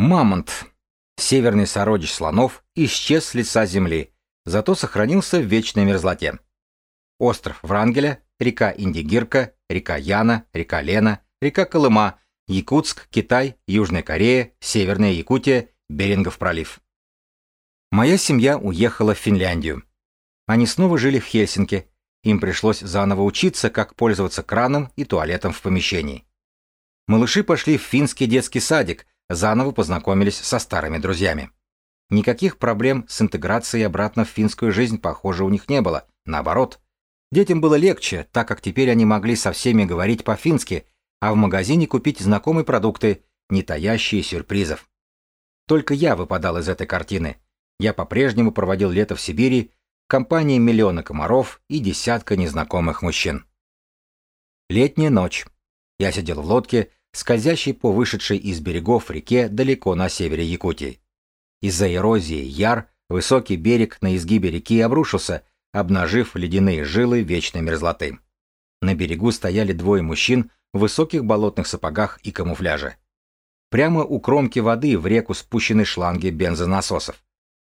Мамонт, северный сородич слонов, исчез с лица земли, зато сохранился в вечной мерзлоте. Остров Врангеля, река Индигирка, река Яна, река Лена, река Колыма, Якутск, Китай, Южная Корея, Северная Якутия, Берингов пролив. Моя семья уехала в Финляндию. Они снова жили в Хельсинки. Им пришлось заново учиться, как пользоваться краном и туалетом в помещении. Малыши пошли в финский детский садик, заново познакомились со старыми друзьями. Никаких проблем с интеграцией обратно в финскую жизнь, похоже, у них не было. Наоборот. Детям было легче, так как теперь они могли со всеми говорить по-фински, а в магазине купить знакомые продукты, не таящие сюрпризов. Только я выпадал из этой картины. Я по-прежнему проводил лето в Сибири, в компании миллиона комаров и десятка незнакомых мужчин. Летняя ночь. Я сидел в лодке, скользящей по вышедшей из берегов реке далеко на севере Якутии. Из-за эрозии яр высокий берег на изгибе реки обрушился, обнажив ледяные жилы вечной мерзлоты. На берегу стояли двое мужчин в высоких болотных сапогах и камуфляже. Прямо у кромки воды в реку спущены шланги бензонасосов.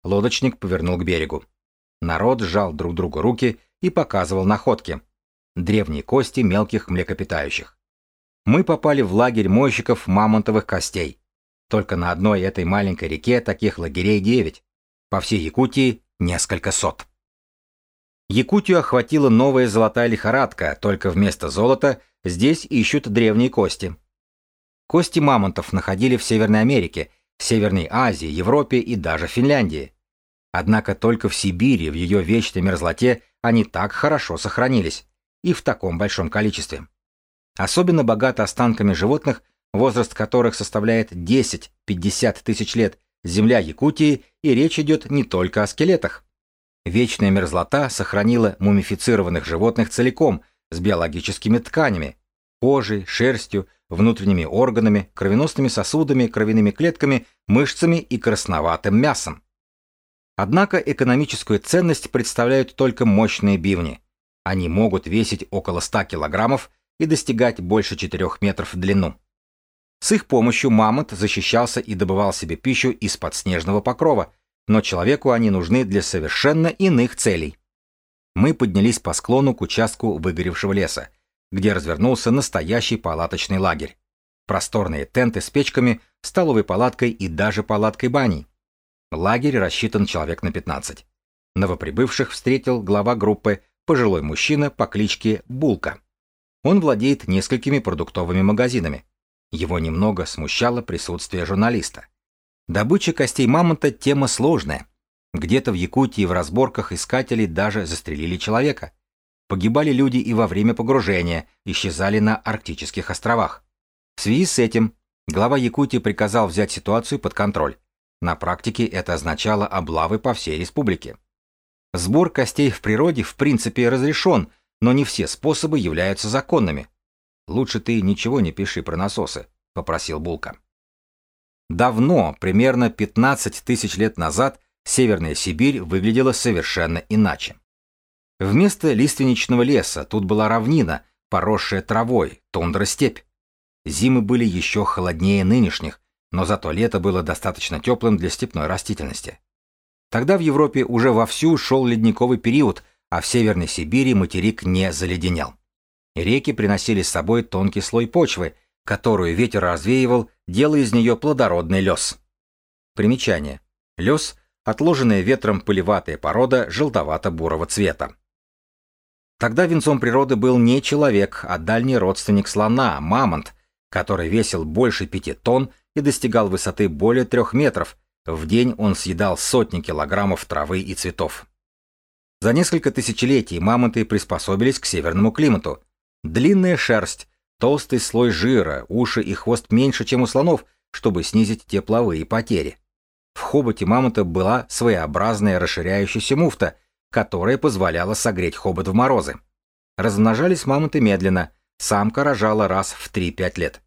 Лодочник повернул к берегу. Народ сжал друг другу руки и показывал находки. Древние кости мелких млекопитающих. Мы попали в лагерь мойщиков мамонтовых костей. Только на одной этой маленькой реке таких лагерей девять. По всей Якутии несколько сот. Якутию охватила новая золотая лихорадка, только вместо золота здесь ищут древние кости. Кости мамонтов находили в Северной Америке, Северной Азии, Европе и даже Финляндии. Однако только в Сибири, в ее вечной мерзлоте, они так хорошо сохранились, и в таком большом количестве. Особенно богато останками животных, возраст которых составляет 10-50 тысяч лет, земля Якутии, и речь идет не только о скелетах. Вечная мерзлота сохранила мумифицированных животных целиком, с биологическими тканями, кожей, шерстью, внутренними органами, кровеносными сосудами, кровяными клетками, мышцами и красноватым мясом. Однако экономическую ценность представляют только мощные бивни. Они могут весить около 100 килограммов и достигать больше 4 метров в длину. С их помощью мамонт защищался и добывал себе пищу из-под снежного покрова, но человеку они нужны для совершенно иных целей. Мы поднялись по склону к участку выгоревшего леса, где развернулся настоящий палаточный лагерь. Просторные тенты с печками, столовой палаткой и даже палаткой баней. Лагерь рассчитан человек на 15. Новоприбывших встретил глава группы, пожилой мужчина по кличке Булка. Он владеет несколькими продуктовыми магазинами. Его немного смущало присутствие журналиста. Добыча костей мамонта – тема сложная. Где-то в Якутии в разборках искателей даже застрелили человека. Погибали люди и во время погружения, исчезали на Арктических островах. В связи с этим глава Якутии приказал взять ситуацию под контроль. На практике это означало облавы по всей республике. Сбор костей в природе в принципе разрешен, но не все способы являются законными. «Лучше ты ничего не пиши про насосы», — попросил Булка. Давно, примерно 15 тысяч лет назад, Северная Сибирь выглядела совершенно иначе. Вместо лиственничного леса тут была равнина, поросшая травой, тундра-степь. Зимы были еще холоднее нынешних, но зато лето было достаточно теплым для степной растительности. Тогда в Европе уже вовсю шел ледниковый период, а в Северной Сибири материк не заледенел. Реки приносили с собой тонкий слой почвы, которую ветер развеивал, делая из нее плодородный лес. Примечание. Лес – отложенная ветром пылеватая порода желтовато-бурого цвета. Тогда венцом природы был не человек, а дальний родственник слона, мамонт, который весил больше пяти тонн и достигал высоты более трех метров. В день он съедал сотни килограммов травы и цветов. За несколько тысячелетий мамонты приспособились к северному климату. Длинная шерсть, толстый слой жира, уши и хвост меньше, чем у слонов, чтобы снизить тепловые потери. В хоботе мамонта была своеобразная расширяющаяся муфта, которая позволяла согреть хобот в морозы. Размножались мамонты медленно, самка рожала раз в 3-5 лет.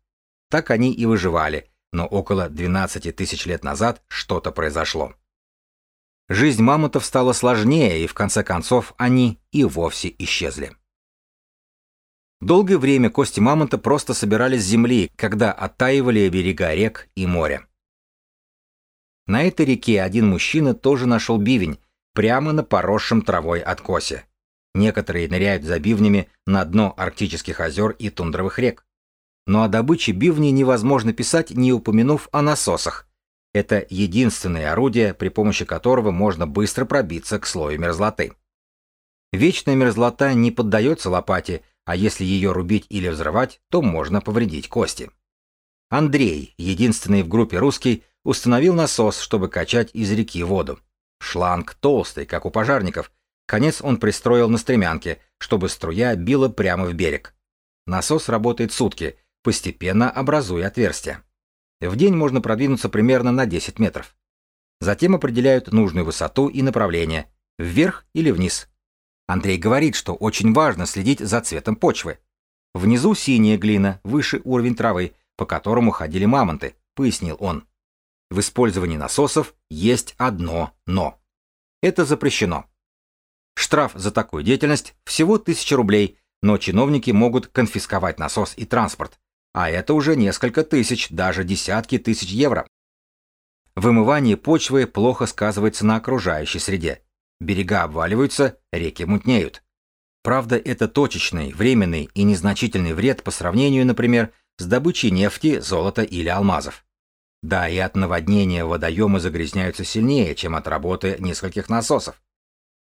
Так они и выживали, но около 12 тысяч лет назад что-то произошло. Жизнь мамонтов стала сложнее, и в конце концов они и вовсе исчезли. Долгое время кости мамонта просто собирались с земли, когда оттаивали берега рек и моря. На этой реке один мужчина тоже нашел бивень, прямо на поросшем травой откосе. Некоторые ныряют за бивнями на дно арктических озер и тундровых рек. Но о добыче бивней невозможно писать, не упомянув о насосах. Это единственное орудие, при помощи которого можно быстро пробиться к слою мерзлоты. Вечная мерзлота не поддается лопате, а если ее рубить или взрывать, то можно повредить кости. Андрей, единственный в группе русский, установил насос, чтобы качать из реки воду. Шланг толстый, как у пожарников. Конец он пристроил на стремянке, чтобы струя била прямо в берег. Насос работает сутки, постепенно образуя отверстия. В день можно продвинуться примерно на 10 метров. Затем определяют нужную высоту и направление, вверх или вниз. Андрей говорит, что очень важно следить за цветом почвы. Внизу синяя глина, выше уровень травы, по которому ходили мамонты, пояснил он. В использовании насосов есть одно «но». Это запрещено. Штраф за такую деятельность всего 1000 рублей, но чиновники могут конфисковать насос и транспорт, а это уже несколько тысяч, даже десятки тысяч евро. Вымывание почвы плохо сказывается на окружающей среде. Берега обваливаются, реки мутнеют. Правда, это точечный, временный и незначительный вред по сравнению, например, с добычей нефти, золота или алмазов. Да, и от наводнения водоемы загрязняются сильнее, чем от работы нескольких насосов.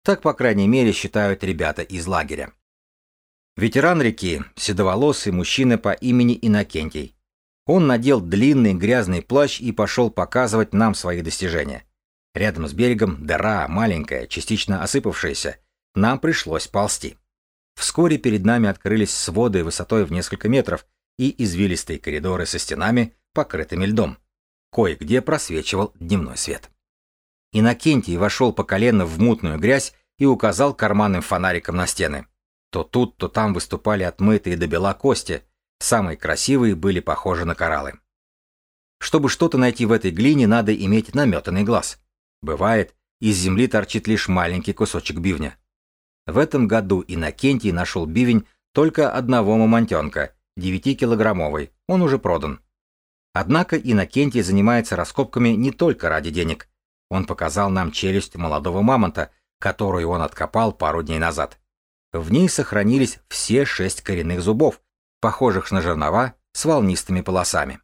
Так, по крайней мере, считают ребята из лагеря. Ветеран реки, седоволосый мужчина по имени Иннокентий. Он надел длинный грязный плащ и пошел показывать нам свои достижения. Рядом с берегом дыра, маленькая, частично осыпавшаяся. Нам пришлось ползти. Вскоре перед нами открылись своды высотой в несколько метров и извилистые коридоры со стенами, покрытыми льдом. Кое-где просвечивал дневной свет. Иннокентий вошел по колено в мутную грязь и указал карманным фонариком на стены. То тут, то там выступали отмытые до бела кости, самые красивые были похожи на кораллы. Чтобы что-то найти в этой глине, надо иметь наметанный глаз. Бывает, из земли торчит лишь маленький кусочек бивня. В этом году Иннокентий нашел бивень только одного мамонтенка, 9-килограммовый, он уже продан. Однако Иннокентий занимается раскопками не только ради денег. Он показал нам челюсть молодого мамонта, которую он откопал пару дней назад. В ней сохранились все шесть коренных зубов, похожих на жернова с волнистыми полосами.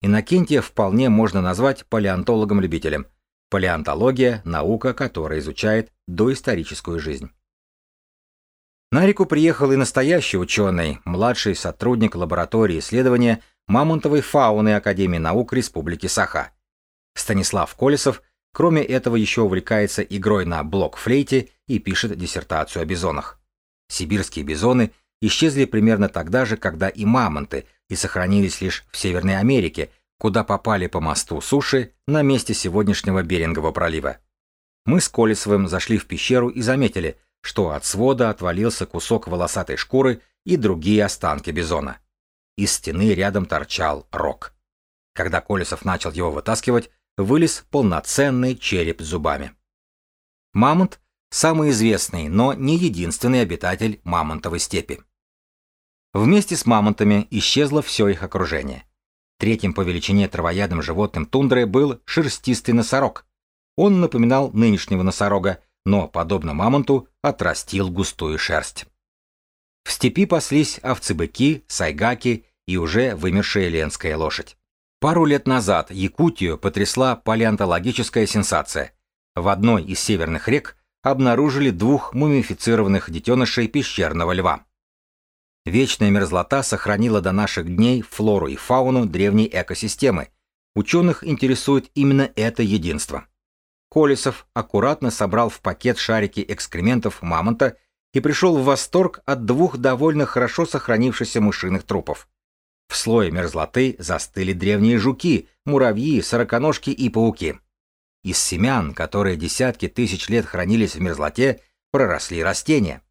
Иннокентия вполне можно назвать палеонтологом-любителем. Палеонтология – наука, которая изучает доисторическую жизнь. На реку приехал и настоящий ученый, младший сотрудник лаборатории исследования мамонтовой фауны Академии наук Республики Саха. Станислав Колесов, кроме этого, еще увлекается игрой на блок-флейте и пишет диссертацию о бизонах. Сибирские бизоны исчезли примерно тогда же, когда и мамонты, и сохранились лишь в Северной Америке, куда попали по мосту суши на месте сегодняшнего Берингового пролива. Мы с Колесовым зашли в пещеру и заметили, что от свода отвалился кусок волосатой шкуры и другие останки бизона. Из стены рядом торчал рог. Когда Колесов начал его вытаскивать, вылез полноценный череп с зубами. Мамонт – самый известный, но не единственный обитатель мамонтовой степи. Вместе с мамонтами исчезло все их окружение. Третьим по величине травоядным животным тундры был шерстистый носорог. Он напоминал нынешнего носорога, но, подобно мамонту, отрастил густую шерсть. В степи паслись овцы-быки, сайгаки и уже вымершая ленская лошадь. Пару лет назад Якутию потрясла палеонтологическая сенсация. В одной из северных рек обнаружили двух мумифицированных детенышей пещерного льва. Вечная мерзлота сохранила до наших дней флору и фауну древней экосистемы. Ученых интересует именно это единство. Колесов аккуратно собрал в пакет шарики экскрементов мамонта и пришел в восторг от двух довольно хорошо сохранившихся мышиных трупов. В слое мерзлоты застыли древние жуки, муравьи, сороконожки и пауки. Из семян, которые десятки тысяч лет хранились в мерзлоте, проросли растения.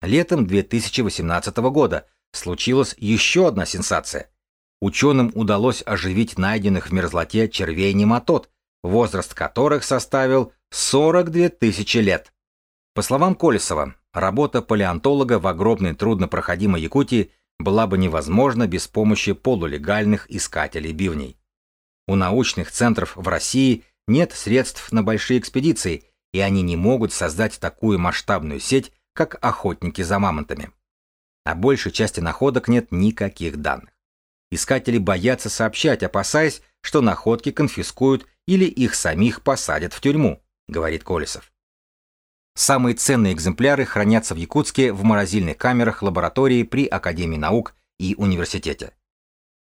Летом 2018 года случилась еще одна сенсация. Ученым удалось оживить найденных в мерзлоте червей-нематод, возраст которых составил 42 тысячи лет. По словам Колесова, работа палеонтолога в огромной труднопроходимой Якутии была бы невозможна без помощи полулегальных искателей бивней. У научных центров в России нет средств на большие экспедиции, и они не могут создать такую масштабную сеть, как охотники за мамонтами. О большей части находок нет никаких данных. Искатели боятся сообщать, опасаясь, что находки конфискуют или их самих посадят в тюрьму, говорит Колесов. Самые ценные экземпляры хранятся в Якутске в морозильных камерах лаборатории при Академии наук и университете.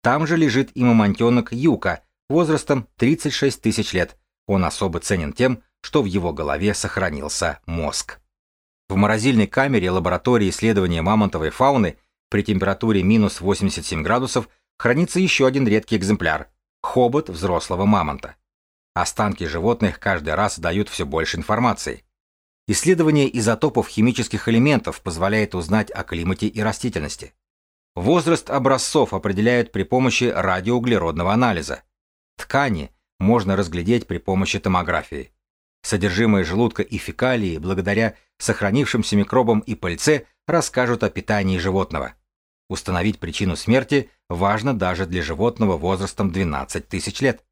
Там же лежит и мамонтенок Юка возрастом 36 тысяч лет. Он особо ценен тем, что в его голове сохранился мозг. В морозильной камере лаборатории исследования мамонтовой фауны при температуре минус 87 градусов хранится еще один редкий экземпляр – хобот взрослого мамонта. Останки животных каждый раз дают все больше информации. Исследование изотопов химических элементов позволяет узнать о климате и растительности. Возраст образцов определяют при помощи радиоуглеродного анализа. Ткани можно разглядеть при помощи томографии. Содержимое желудка и фекалии, благодаря сохранившимся микробам и пыльце, расскажут о питании животного. Установить причину смерти важно даже для животного возрастом 12 тысяч лет.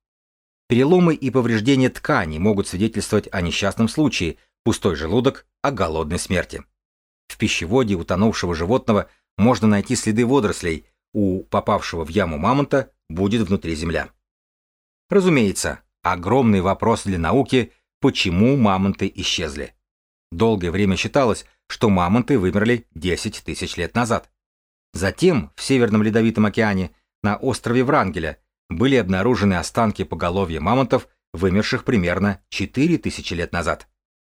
Переломы и повреждения ткани могут свидетельствовать о несчастном случае, пустой желудок, о голодной смерти. В пищеводе утонувшего животного можно найти следы водорослей, у попавшего в яму мамонта будет внутри земля. Разумеется, огромный вопрос для науки, почему мамонты исчезли. Долгое время считалось, что мамонты вымерли 10 тысяч лет назад. Затем в Северном Ледовитом океане на острове Врангеля были обнаружены останки поголовья мамонтов, вымерших примерно 4000 лет назад.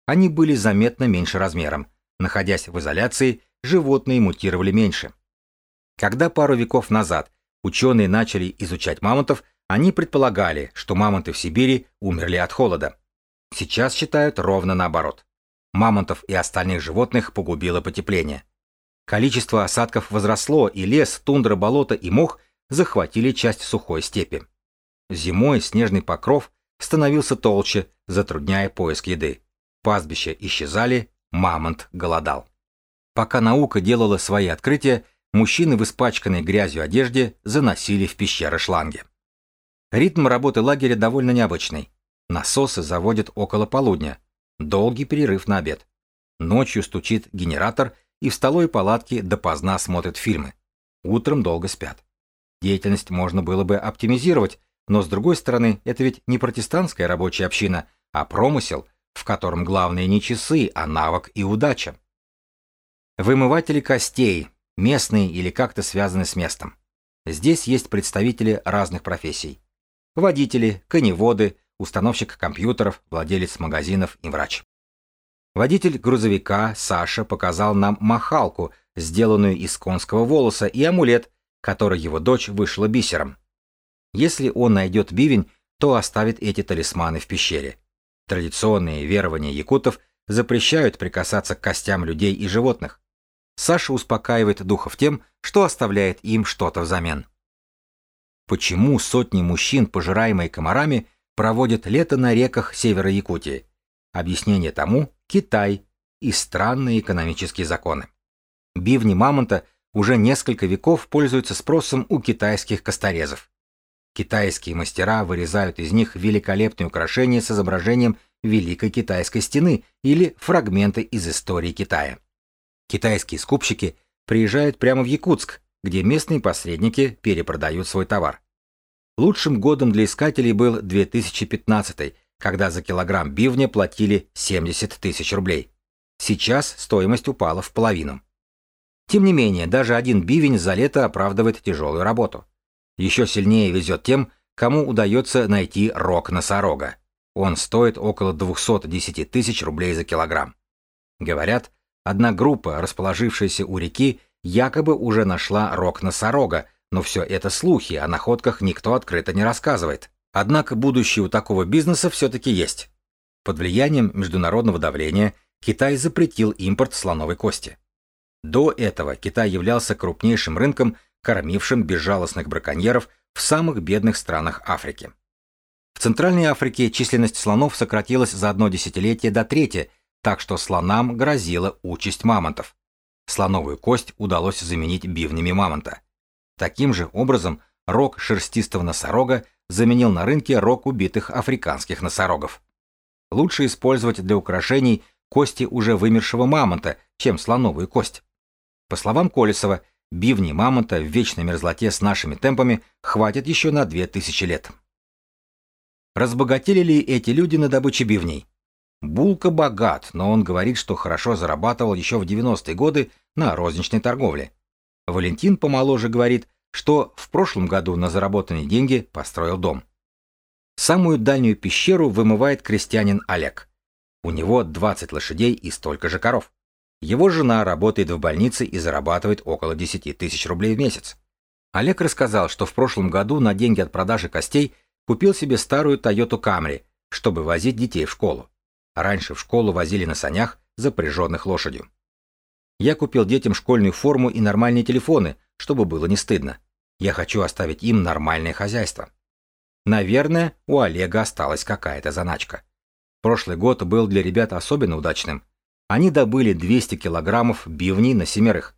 Они были заметно меньше размером. Находясь в изоляции, животные мутировали меньше. Когда пару веков назад ученые начали изучать мамонтов, они предполагали, что мамонты в Сибири умерли от холода. Сейчас считают ровно наоборот. Мамонтов и остальных животных погубило потепление. Количество осадков возросло, и лес, тундра, болото и мох захватили часть сухой степи. Зимой снежный покров становился толще, затрудняя поиск еды. Пастбища исчезали, мамонт голодал. Пока наука делала свои открытия, мужчины в испачканной грязью одежде заносили в пещеры шланги. Ритм работы лагеря довольно необычный. Насосы заводят около полудня. Долгий перерыв на обед. Ночью стучит генератор, и в столовой палатке допоздна смотрят фильмы. Утром долго спят. Деятельность можно было бы оптимизировать, но с другой стороны, это ведь не протестантская рабочая община, а промысел, в котором главное не часы, а навык и удача. Вымыватели костей, местные или как-то связаны с местом. Здесь есть представители разных профессий. Водители, коневоды, установщик компьютеров, владелец магазинов и врач. Водитель грузовика Саша показал нам махалку, сделанную из конского волоса, и амулет, который его дочь вышла бисером. Если он найдет бивень, то оставит эти талисманы в пещере. Традиционные верования якутов запрещают прикасаться к костям людей и животных. Саша успокаивает духов тем, что оставляет им что-то взамен. Почему сотни мужчин, пожираемые комарами, проводят лето на реках севера Якутии? Объяснение тому Китай и странные экономические законы. Бивни мамонта уже несколько веков пользуются спросом у китайских косторезов. Китайские мастера вырезают из них великолепные украшения с изображением Великой Китайской стены или фрагменты из истории Китая. Китайские скупщики приезжают прямо в Якутск, где местные посредники перепродают свой товар. Лучшим годом для искателей был 2015, когда за килограмм бивня платили 70 тысяч рублей. Сейчас стоимость упала в половину. Тем не менее, даже один бивень за лето оправдывает тяжелую работу. Еще сильнее везет тем, кому удается найти рог носорога. Он стоит около 210 тысяч рублей за килограмм. Говорят, одна группа, расположившаяся у реки, якобы уже нашла рог носорога, но все это слухи, о находках никто открыто не рассказывает. Однако будущее у такого бизнеса все-таки есть. Под влиянием международного давления Китай запретил импорт слоновой кости. До этого Китай являлся крупнейшим рынком, кормившим безжалостных браконьеров в самых бедных странах Африки. В Центральной Африке численность слонов сократилась за одно десятилетие до трети, так что слонам грозила участь мамонтов. Слоновую кость удалось заменить бивнями мамонта. Таким же образом, рог шерстистого носорога заменил на рынке рог убитых африканских носорогов. Лучше использовать для украшений кости уже вымершего мамонта, чем слоновую кость. По словам Колесова, бивни мамонта в вечной мерзлоте с нашими темпами хватит еще на 2000 лет. Разбогатели ли эти люди на добыче бивней? Булка богат, но он говорит, что хорошо зарабатывал еще в 90-е годы на розничной торговле. Валентин помоложе говорит, что в прошлом году на заработанные деньги построил дом. Самую дальнюю пещеру вымывает крестьянин Олег. У него 20 лошадей и столько же коров. Его жена работает в больнице и зарабатывает около 10 тысяч рублей в месяц. Олег рассказал, что в прошлом году на деньги от продажи костей купил себе старую Toyota Camry, чтобы возить детей в школу. Раньше в школу возили на санях, запряженных лошадью. Я купил детям школьную форму и нормальные телефоны, чтобы было не стыдно. Я хочу оставить им нормальное хозяйство. Наверное, у Олега осталась какая-то заначка. Прошлый год был для ребят особенно удачным. Они добыли 200 килограммов бивней на семерых.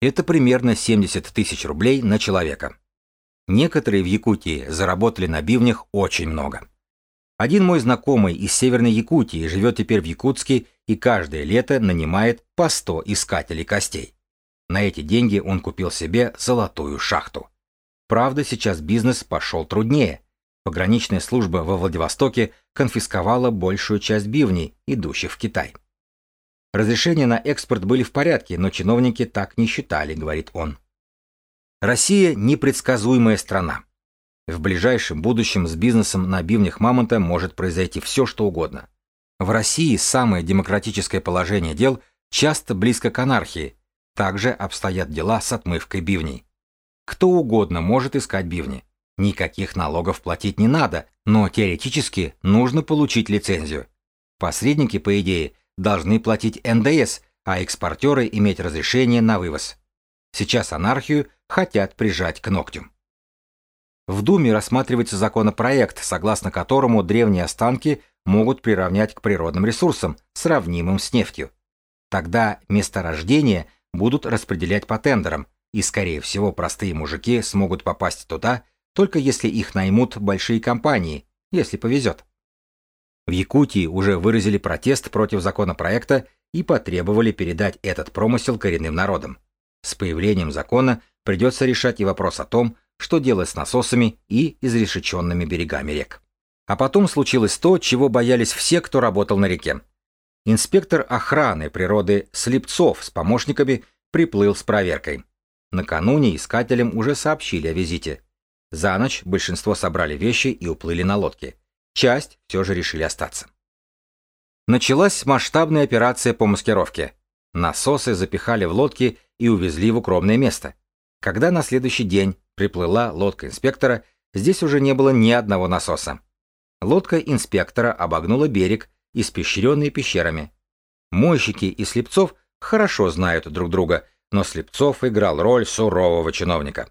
Это примерно 70 тысяч рублей на человека. Некоторые в Якутии заработали на бивнях очень много. Один мой знакомый из Северной Якутии живет теперь в Якутске и каждое лето нанимает по 100 искателей костей. На эти деньги он купил себе золотую шахту. Правда, сейчас бизнес пошел труднее. Пограничная служба во Владивостоке конфисковала большую часть бивней, идущих в Китай. Разрешения на экспорт были в порядке, но чиновники так не считали, говорит он. Россия – непредсказуемая страна. В ближайшем будущем с бизнесом на бивнях мамонта может произойти все, что угодно. В России самое демократическое положение дел часто близко к анархии. Также обстоят дела с отмывкой бивней. Кто угодно может искать бивни. Никаких налогов платить не надо, но теоретически нужно получить лицензию. Посредники, по идее, должны платить НДС, а экспортеры иметь разрешение на вывоз. Сейчас анархию хотят прижать к ногтю. В Думе рассматривается законопроект, согласно которому древние останки могут приравнять к природным ресурсам, сравнимым с нефтью. Тогда месторождения будут распределять по тендерам, и, скорее всего, простые мужики смогут попасть туда, только если их наймут большие компании, если повезет. В Якутии уже выразили протест против законопроекта и потребовали передать этот промысел коренным народам. С появлением закона придется решать и вопрос о том, что делать с насосами и изрешеченными берегами рек. А потом случилось то, чего боялись все, кто работал на реке. Инспектор охраны природы Слепцов с помощниками приплыл с проверкой. Накануне искателям уже сообщили о визите. За ночь большинство собрали вещи и уплыли на лодке. Часть все же решили остаться. Началась масштабная операция по маскировке. Насосы запихали в лодки и увезли в укромное место. Когда на следующий день приплыла лодка инспектора, здесь уже не было ни одного насоса. Лодка инспектора обогнула берег, испещренный пещерами. Мойщики и Слепцов хорошо знают друг друга, но Слепцов играл роль сурового чиновника.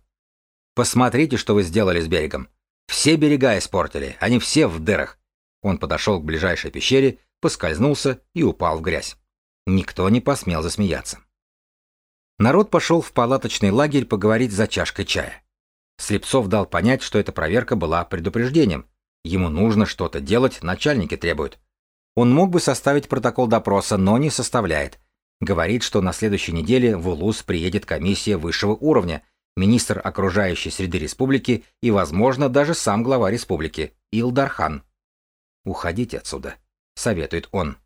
«Посмотрите, что вы сделали с берегом. Все берега испортили, они все в дырах. Он подошел к ближайшей пещере, поскользнулся и упал в грязь. Никто не посмел засмеяться. Народ пошел в палаточный лагерь поговорить за чашкой чая. Слепцов дал понять, что эта проверка была предупреждением. Ему нужно что-то делать, начальники требуют. Он мог бы составить протокол допроса, но не составляет. Говорит, что на следующей неделе в УЛУС приедет комиссия высшего уровня, министр окружающей среды республики и, возможно, даже сам глава республики, Илдархан. «Уходите отсюда», — советует он.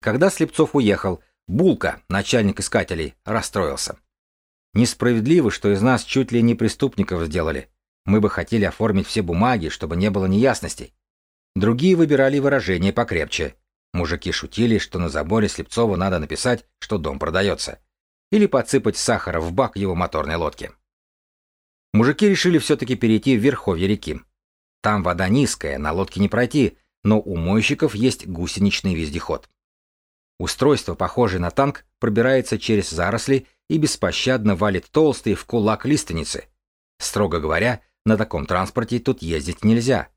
Когда Слепцов уехал, Булка, начальник искателей, расстроился. «Несправедливо, что из нас чуть ли не преступников сделали. Мы бы хотели оформить все бумаги, чтобы не было неясностей». Другие выбирали выражения покрепче. Мужики шутили, что на заборе Слепцова надо написать, что дом продается. Или подсыпать сахара в бак его моторной лодки. Мужики решили все-таки перейти в верховье реки. Там вода низкая, на лодке не пройти, но у мойщиков есть гусеничный вездеход. Устройство, похожее на танк, пробирается через заросли и беспощадно валит толстые в кулак лиственницы. Строго говоря, на таком транспорте тут ездить нельзя.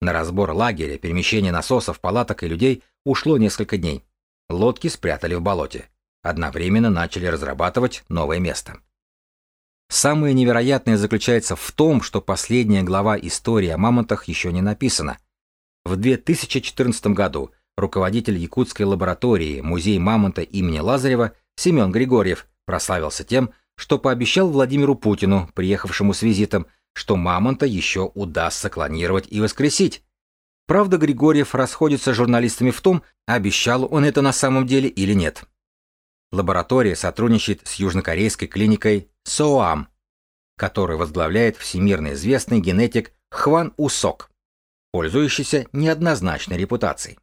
На разбор лагеря, перемещение насосов, палаток и людей ушло несколько дней. Лодки спрятали в болоте. Одновременно начали разрабатывать новое место. Самое невероятное заключается в том, что последняя глава истории о мамонтах еще не написана. В 2014 году руководитель якутской лаборатории Музей мамонта имени Лазарева Семен Григорьев прославился тем, что пообещал Владимиру Путину, приехавшему с визитом, что мамонта еще удастся клонировать и воскресить. Правда, Григорьев расходится с журналистами в том, обещал он это на самом деле или нет. Лаборатория сотрудничает с южнокорейской клиникой СОАМ, которую возглавляет всемирно известный генетик Хван Усок, пользующийся неоднозначной репутацией.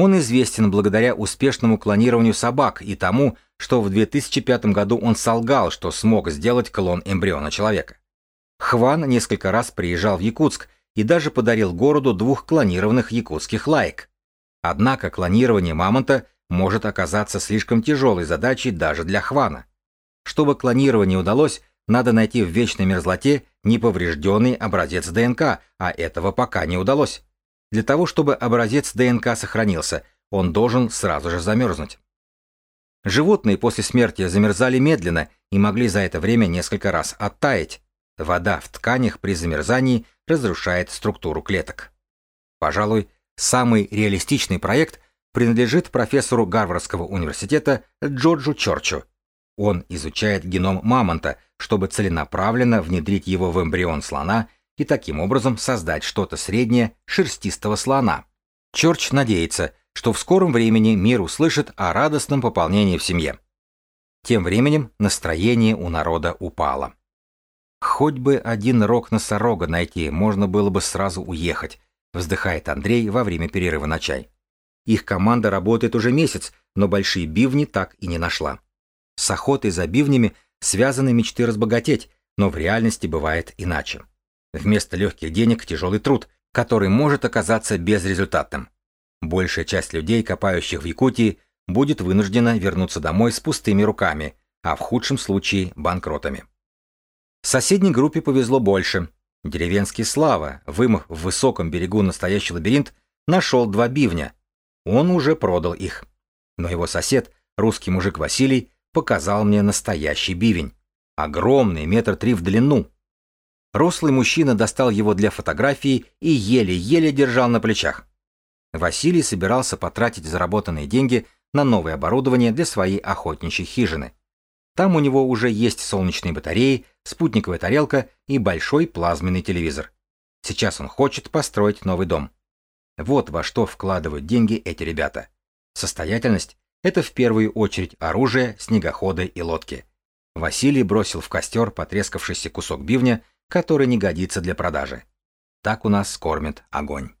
Он известен благодаря успешному клонированию собак и тому, что в 2005 году он солгал, что смог сделать клон эмбриона человека. Хван несколько раз приезжал в Якутск и даже подарил городу двух клонированных якутских лаек. Однако клонирование мамонта может оказаться слишком тяжелой задачей даже для Хвана. Чтобы клонирование удалось, надо найти в вечной мерзлоте неповрежденный образец ДНК, а этого пока не удалось. Для того, чтобы образец ДНК сохранился, он должен сразу же замерзнуть. Животные после смерти замерзали медленно и могли за это время несколько раз оттаять. Вода в тканях при замерзании разрушает структуру клеток. Пожалуй, самый реалистичный проект принадлежит профессору Гарвардского университета Джорджу Чорчу. Он изучает геном мамонта, чтобы целенаправленно внедрить его в эмбрион слона и таким образом создать что-то среднее шерстистого слона. Чорч надеется, что в скором времени мир услышит о радостном пополнении в семье. Тем временем настроение у народа упало. Хоть бы один рог носорога найти, можно было бы сразу уехать, вздыхает Андрей во время перерыва на чай. Их команда работает уже месяц, но большие бивни так и не нашла. С охотой за бивнями связаны мечты разбогатеть, но в реальности бывает иначе. Вместо легких денег тяжелый труд, который может оказаться безрезультатным. Большая часть людей, копающих в Якутии, будет вынуждена вернуться домой с пустыми руками, а в худшем случае банкротами. Соседней группе повезло больше. Деревенский Слава, вымыв в высоком берегу настоящий лабиринт, нашел два бивня, он уже продал их. Но его сосед, русский мужик Василий, показал мне настоящий бивень. Огромный, метр три в длину. Рослый мужчина достал его для фотографии и еле-еле держал на плечах. Василий собирался потратить заработанные деньги на новое оборудование для своей охотничьей хижины. Там у него уже есть солнечные батареи, спутниковая тарелка и большой плазменный телевизор. Сейчас он хочет построить новый дом. Вот во что вкладывают деньги эти ребята. Состоятельность – это в первую очередь оружие, снегоходы и лодки. Василий бросил в костер потрескавшийся кусок бивня, который не годится для продажи. Так у нас кормит огонь.